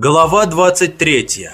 Глава 23.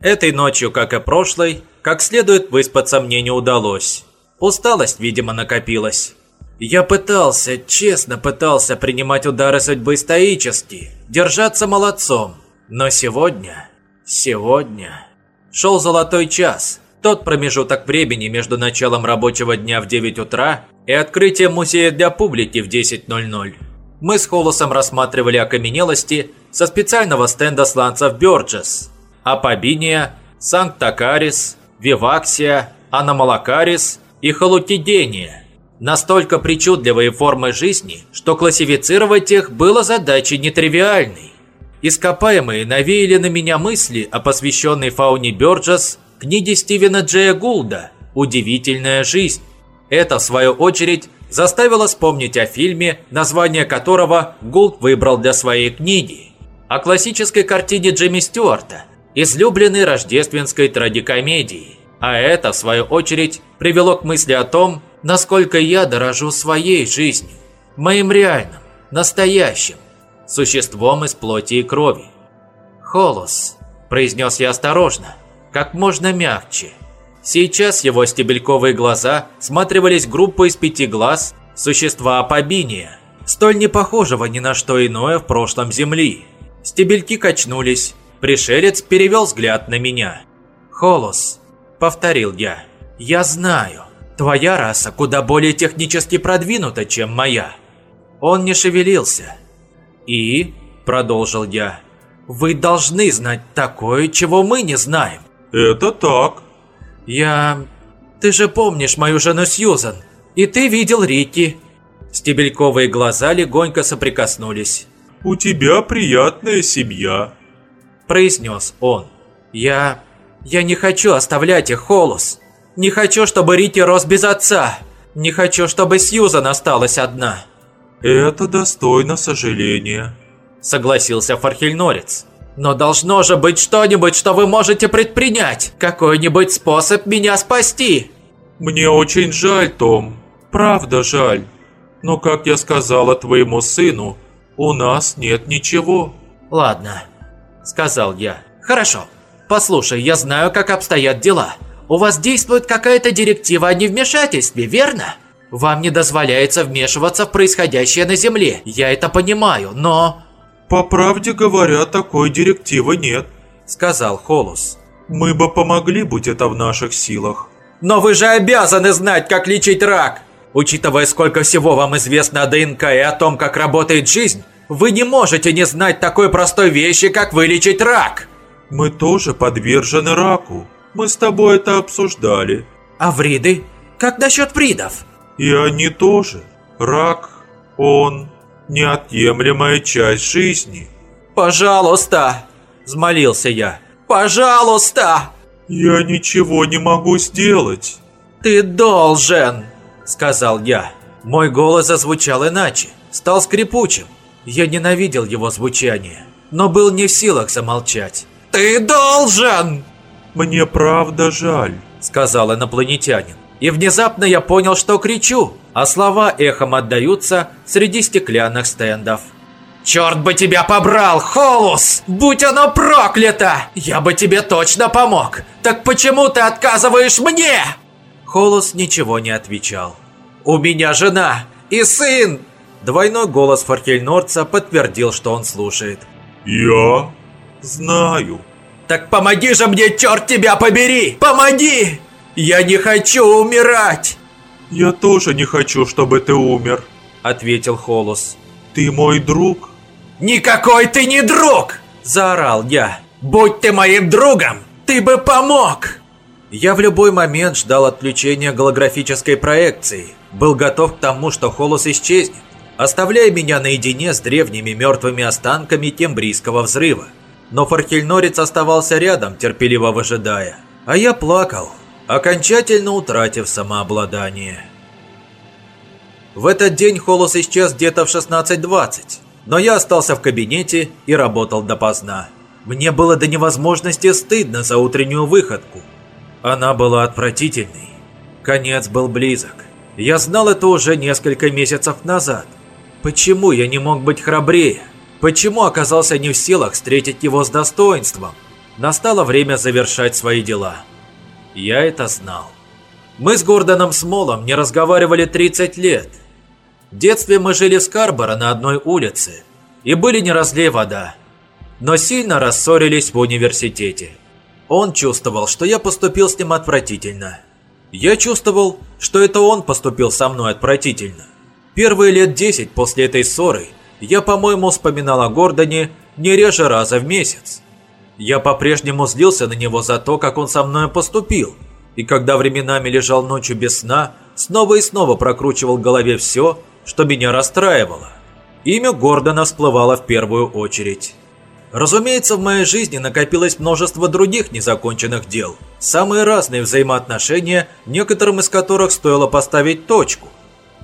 Этой ночью, как и прошлой, как следует выспаться мне не удалось. Усталость, видимо, накопилась. Я пытался, честно пытался принимать удары судьбы стоически, держаться молодцом. Но сегодня, сегодня... Шел золотой час, тот промежуток времени между началом рабочего дня в 9 утра и открытием музея для публики в 10.00. Мы с Холосом рассматривали окаменелости со специального стенда сланцев Бёрджес, Апабиния, Санктакарис, Виваксия, Аномалакарис и Халукидения. Настолько причудливые формы жизни, что классифицировать их было задачей нетривиальной. Ископаемые навеяли на меня мысли о посвященной фауне Бёрджес книге Стивена Джея Гулда «Удивительная жизнь». Это, в свою очередь, заставило вспомнить о фильме, название которого Гулд выбрал для своей книги. О классической картине Джимми Стюарта, излюбленной рождественской трагикомедии. А это, в свою очередь, привело к мысли о том, насколько я дорожу своей жизнью, моим реальным, настоящим, существом из плоти и крови. «Холос», – произнес я осторожно, как можно мягче. Сейчас его стебельковые глаза сматривались группу из пяти глаз существа Апобиния, столь не похожего ни на что иное в прошлом Земли. Стебельки качнулись, пришелец перевел взгляд на меня. «Холос», – повторил я, – «я знаю, твоя раса куда более технически продвинута, чем моя». Он не шевелился. «И», – продолжил я, – «вы должны знать такое, чего мы не знаем». Это так. Я... Ты же помнишь мою жену Сьюзан, и ты видел Рики. Стебельковые глаза легонько соприкоснулись. У тебя приятная семья. Произнес он. Я... Я не хочу оставлять их, Холос. Не хочу, чтобы Рики рос без отца. Не хочу, чтобы Сьюзан осталась одна. Это достойно сожаления. Согласился Фархельнорец. Но должно же быть что-нибудь, что вы можете предпринять. Какой-нибудь способ меня спасти. Мне очень жаль, Том. Правда жаль. Но, как я сказала твоему сыну, у нас нет ничего. Ладно, сказал я. Хорошо. Послушай, я знаю, как обстоят дела. У вас действует какая-то директива о невмешательстве, верно? Вам не дозволяется вмешиваться в происходящее на Земле. Я это понимаю, но... По правде говоря, такой директивы нет, сказал Холус. Мы бы помогли, будь это в наших силах. Но вы же обязаны знать, как лечить рак. Учитывая, сколько всего вам известно о ДНК и о том, как работает жизнь, вы не можете не знать такой простой вещи, как вылечить рак. Мы тоже подвержены раку. Мы с тобой это обсуждали. А вриды? Как насчет вридов? И они тоже. Рак, он неотъемлемая часть жизни. «Пожалуйста!» – взмолился я. «Пожалуйста!» «Я ничего не могу сделать!» «Ты должен!» – сказал я. Мой голос зазвучал иначе, стал скрипучим. Я ненавидел его звучание, но был не в силах замолчать. «Ты должен!» «Мне правда жаль», – сказал инопланетянин. И внезапно я понял, что кричу, а слова эхом отдаются среди стеклянных стендов. «Черт бы тебя побрал, Холус! Будь оно проклято! Я бы тебе точно помог! Так почему ты отказываешь мне?» Холус ничего не отвечал. «У меня жена и сын!» Двойной голос Фаркельнорца подтвердил, что он слушает. «Я знаю». «Так помоги же мне, черт тебя побери! Помоги!» «Я не хочу умирать!» «Я тоже не хочу, чтобы ты умер», — ответил Холос. «Ты мой друг». «Никакой ты не друг!» – заорал я. «Будь ты моим другом, ты бы помог!» Я в любой момент ждал отключения голографической проекции. Был готов к тому, что Холос исчезнет, оставляя меня наедине с древними мертвыми останками тембрийского взрыва. Но Фархельнорец оставался рядом, терпеливо выжидая. А я плакал, окончательно утратив самообладание. В этот день Холос исчез где-то в 16.20, но я остался в кабинете и работал допоздна. Мне было до невозможности стыдно за утреннюю выходку. Она была отвратительной. Конец был близок. Я знал это уже несколько месяцев назад. Почему я не мог быть храбрее? Почему оказался не в силах встретить его с достоинством? Настало время завершать свои дела. Я это знал. Мы с Гордоном Смолом не разговаривали 30 лет. В детстве мы жили в Скарборо на одной улице и были не разлей вода. Но сильно рассорились в университете. Он чувствовал, что я поступил с ним отвратительно. Я чувствовал, что это он поступил со мной отвратительно. Первые лет 10 после этой ссоры я, по-моему, вспоминал о Гордоне не реже раза в месяц. Я по-прежнему злился на него за то, как он со мной поступил. И когда временами лежал ночью без сна, снова и снова прокручивал в голове все, что меня расстраивало. Имя Гордона всплывало в первую очередь. Разумеется, в моей жизни накопилось множество других незаконченных дел. Самые разные взаимоотношения, некоторым из которых стоило поставить точку.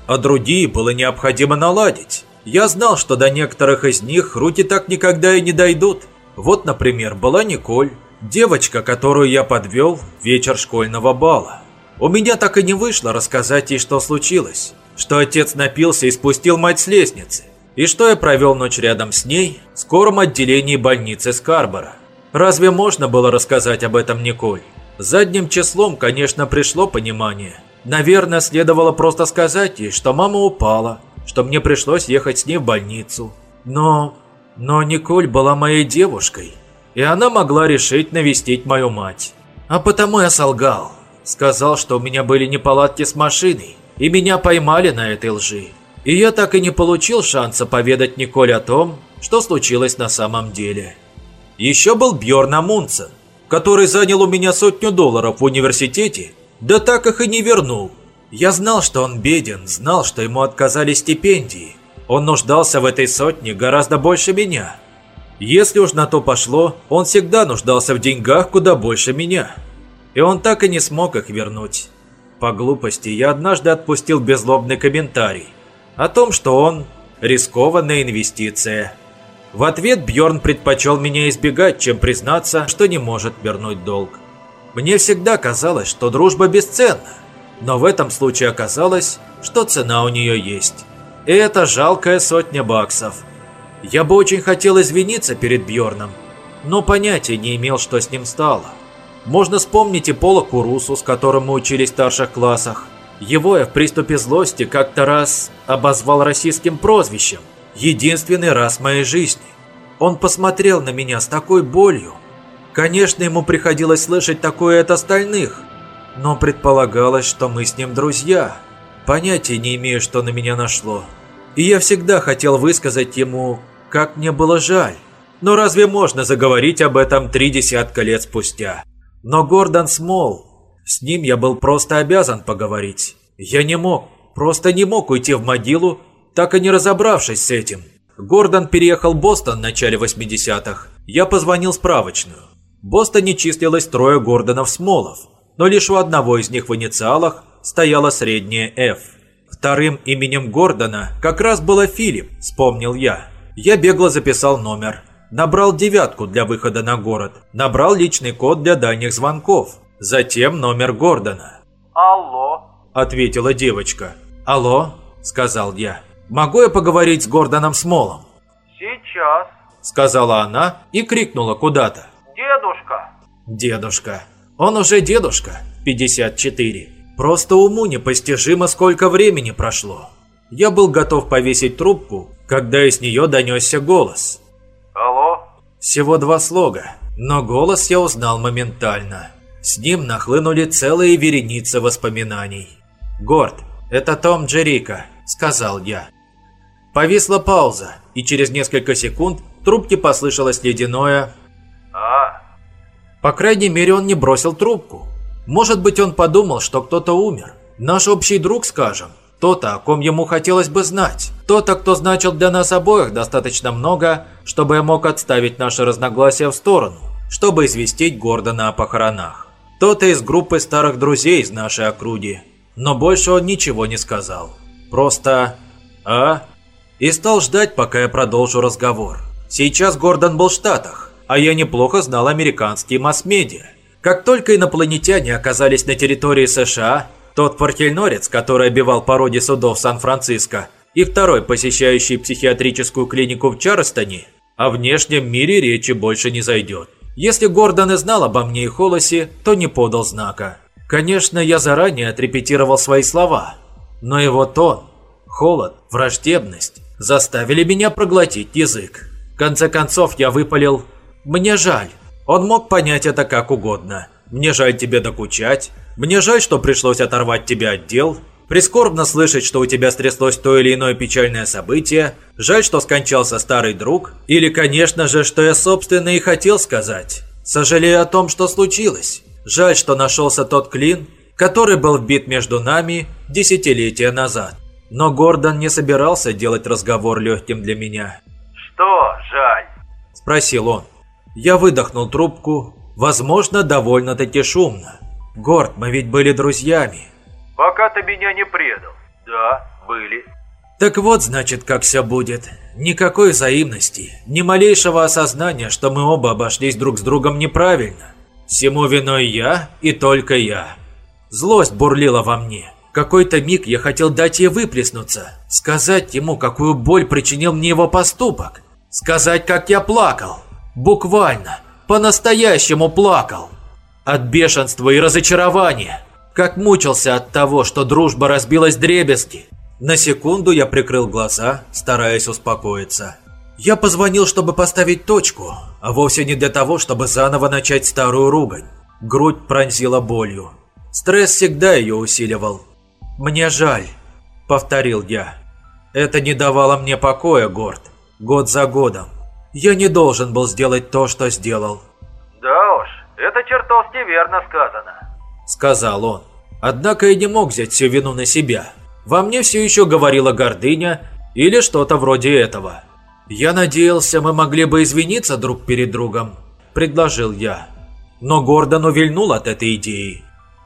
А другие было необходимо наладить. Я знал, что до некоторых из них руки так никогда и не дойдут. Вот, например, была Николь, девочка, которую я подвел в вечер школьного бала. У меня так и не вышло рассказать ей, что случилось. Что отец напился и спустил мать с лестницы. И что я провел ночь рядом с ней в скором отделении больницы Скарбора. Разве можно было рассказать об этом Николь? Задним числом, конечно, пришло понимание. Наверное, следовало просто сказать ей, что мама упала, что мне пришлось ехать с ней в больницу. Но но Николь была моей девушкой, и она могла решить навестить мою мать. А потому я солгал. Сказал, что у меня были неполадки с машиной, и меня поймали на этой лжи. И я так и не получил шанса поведать Николь о том, что случилось на самом деле. Еще был Бьорн Амундсен, который занял у меня сотню долларов в университете, да так их и не вернул. Я знал, что он беден, знал, что ему отказали стипендии, он нуждался в этой сотне гораздо больше меня. Если уж на то пошло, он всегда нуждался в деньгах куда больше меня. И он так и не смог их вернуть. По глупости я однажды отпустил безлобный комментарий о том, что он рискованная инвестиция. В ответ Бьорн предпочел меня избегать, чем признаться, что не может вернуть долг. Мне всегда казалось, что дружба бесценна, но в этом случае оказалось, что цена у нее есть. Это жалкая сотня баксов. Я бы очень хотел извиниться перед Бьорном, но понятия не имел, что с ним стало. Можно вспомнить и Пола Курусу, с которым мы учились в старших классах. Его я в приступе злости как-то раз обозвал российским прозвищем. Единственный раз в моей жизни. Он посмотрел на меня с такой болью. Конечно, ему приходилось слышать такое от остальных, но предполагалось, что мы с ним друзья. Понятия не имею, что на меня нашло. И я всегда хотел высказать ему, как мне было жаль. Но разве можно заговорить об этом три десятка лет спустя? Но Гордон Смол, с ним я был просто обязан поговорить. Я не мог, просто не мог уйти в могилу, так и не разобравшись с этим. Гордон переехал в Бостон в начале 80-х. Я позвонил справочную. В Бостоне числилось трое Гордонов Смолов, но лишь у одного из них в инициалах стояла средняя F. Вторым именем Гордона как раз было Филипп, вспомнил я. Я бегло записал номер. Набрал девятку для выхода на город. Набрал личный код для дальних звонков. Затем номер Гордона. «Алло», – ответила девочка. «Алло», – сказал я. «Могу я поговорить с Гордоном Смолом?» «Сейчас», – сказала она и крикнула куда-то. «Дедушка». «Дедушка. Он уже дедушка. 54. Просто уму непостижимо, сколько времени прошло. Я был готов повесить трубку, когда из нее донесся голос. «Алло?» Всего два слога, но голос я узнал моментально. С ним нахлынули целые вереницы воспоминаний. «Горд, это Том Джерика», — сказал я. Повисла пауза, и через несколько секунд в трубке послышалось ледяное «А?» По крайней мере, он не бросил трубку. Может быть, он подумал, что кто-то умер. Наш общий друг, скажем. Кто-то, о ком ему хотелось бы знать. Кто-то, кто значил для нас обоих достаточно много, чтобы я мог отставить наши разногласия в сторону, чтобы известить Гордона о похоронах. Кто-то из группы старых друзей из нашей округи. Но больше он ничего не сказал. Просто «А?» И стал ждать, пока я продолжу разговор. Сейчас Гордон был в Штатах, а я неплохо знал американские масс-медиа. Как только инопланетяне оказались на территории США, тот фортельнорец, который обивал породе судов Сан-Франциско, и второй, посещающий психиатрическую клинику в Чарльстоне, о внешнем мире речи больше не зайдет. Если Гордон и знал обо мне и Холосе, то не подал знака. Конечно, я заранее отрепетировал свои слова, но его тон, холод, враждебность заставили меня проглотить язык. В конце концов я выпалил «Мне жаль». Он мог понять это как угодно. «Мне жаль тебе докучать», «Мне жаль, что пришлось оторвать тебя от дел», Прискорбно слышать, что у тебя стряслось то или иное печальное событие, жаль, что скончался старый друг, или, конечно же, что я собственно и хотел сказать. Сожалею о том, что случилось. Жаль, что нашелся тот клин, который был вбит между нами десятилетия назад. Но Гордон не собирался делать разговор легким для меня. Что жаль? Спросил он. Я выдохнул трубку, возможно, довольно-таки шумно. Горд, мы ведь были друзьями. Пока ты меня не предал. Да, были. Так вот, значит, как все будет. Никакой взаимности, ни малейшего осознания, что мы оба обошлись друг с другом неправильно. Всему виной я и только я. Злость бурлила во мне. Какой-то миг я хотел дать ей выплеснуться, сказать ему, какую боль причинил мне его поступок, сказать, как я плакал. Буквально, по-настоящему плакал. От бешенства и разочарования. Как мучился от того, что дружба разбилась дребезги. На секунду я прикрыл глаза, стараясь успокоиться. Я позвонил, чтобы поставить точку, а вовсе не для того, чтобы заново начать старую ругань. Грудь пронзила болью. Стресс всегда ее усиливал. «Мне жаль», — повторил я. «Это не давало мне покоя, Горд. Год за годом. Я не должен был сделать то, что сделал». Да уж, это чертовски верно сказано. – сказал он. Однако я не мог взять всю вину на себя. Во мне все еще говорила гордыня или что-то вроде этого. «Я надеялся, мы могли бы извиниться друг перед другом», – предложил я. Но Гордон увильнул от этой идеи.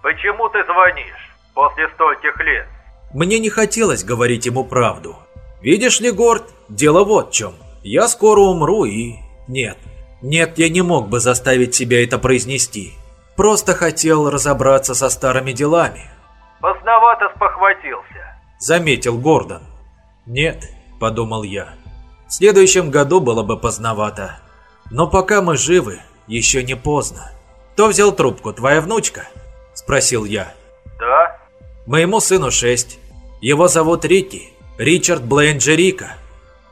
Почему ты звонишь после стольких лет? Мне не хотелось говорить ему правду. Видишь ли, Горд, дело вот в чем. Я скоро умру и... Нет, нет, я не мог бы заставить себя это произнести. Просто хотел разобраться со старыми делами. Поздновато спохватился. Заметил Гордон. Нет, подумал я. В следующем году было бы поздновато. Но пока мы живы, еще не поздно. Кто взял трубку, твоя внучка? Спросил я. Да? Моему сыну шесть. Его зовут Рики. Ричард Блейн Джерика.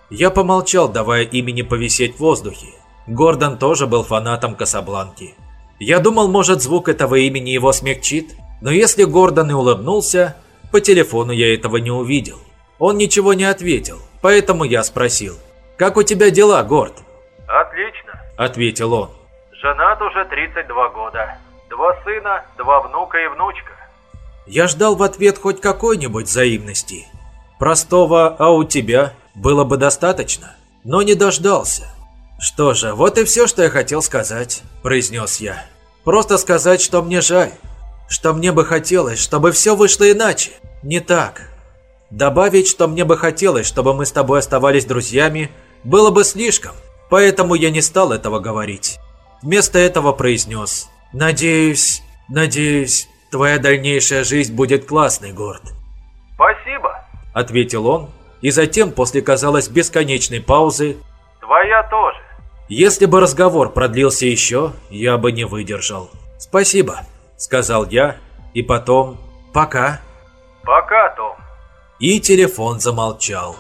Я помолчал, давая имени повисеть в воздухе. Гордон тоже был фанатом Касабланки. Я думал, может, звук этого имени его смягчит, но если Гордон и улыбнулся, по телефону я этого не увидел. Он ничего не ответил, поэтому я спросил, «Как у тебя дела, Горд?» Отлично. – ответил он. Женат уже 32 года. Два сына, два внука и внучка. Я ждал в ответ хоть какой-нибудь взаимности. Простого «а у тебя» было бы достаточно, но не дождался. «Что же, вот и все, что я хотел сказать», – произнес я. «Просто сказать, что мне жаль, что мне бы хотелось, чтобы все вышло иначе, не так. Добавить, что мне бы хотелось, чтобы мы с тобой оставались друзьями, было бы слишком, поэтому я не стал этого говорить. Вместо этого произнес «Надеюсь, надеюсь, твоя дальнейшая жизнь будет классной, Горд», Спасибо. – ответил он, и затем, после, казалось, бесконечной паузы, Твоя тоже. Если бы разговор продлился еще, я бы не выдержал. «Спасибо», — сказал я, и потом «пока». Пока, Том. И телефон замолчал.